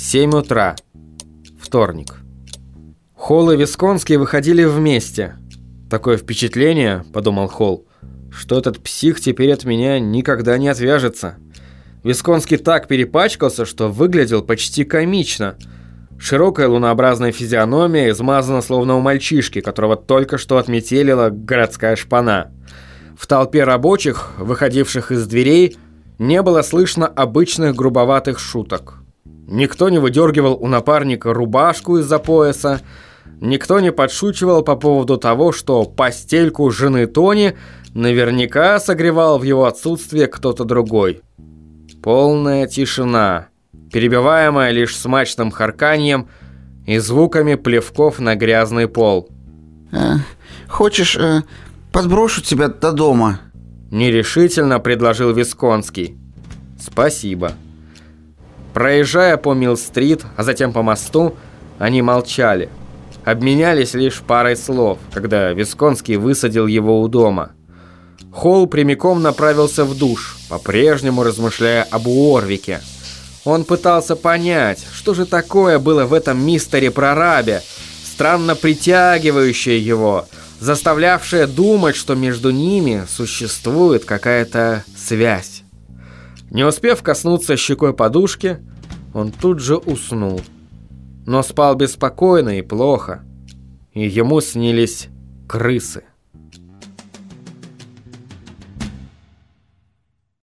7 утра. Вторник. Холл и Висконский выходили вместе. Такое впечатление, подумал Холл, что этот псих теперь от меня никогда не отвяжется. Висконский так перепачкался, что выглядел почти комично. Широкая лунообразная физиономия измазана словно у мальчишки, которого только что отметелила городская шпана. В толпе рабочих, выходивших из дверей, не было слышно обычных грубоватых шуток. Никто не выдергивал у напарника рубашку из-за пояса, никто не подшучивал по поводу того, что постельку жены Тони наверняка согревал в его отсутствие кто-то другой. Полная тишина, перебиваемая лишь смачным харканьем и звуками плевков на грязный пол. Э, «Хочешь, э, подброшу тебя до дома?» Нерешительно предложил Висконский. «Спасибо». Проезжая по Милл-стрит, а затем по мосту, они молчали. Обменялись лишь парой слов, когда Висконский высадил его у дома. Холл прямиком направился в душ, по-прежнему размышляя об Уорвике. Он пытался понять, что же такое было в этом мистере-прорабе, странно притягивающее его – заставлявшая думать, что между ними существует какая-то связь. Не успев коснуться щекой подушки, он тут же уснул. Но спал беспокойно и плохо, и ему снились крысы.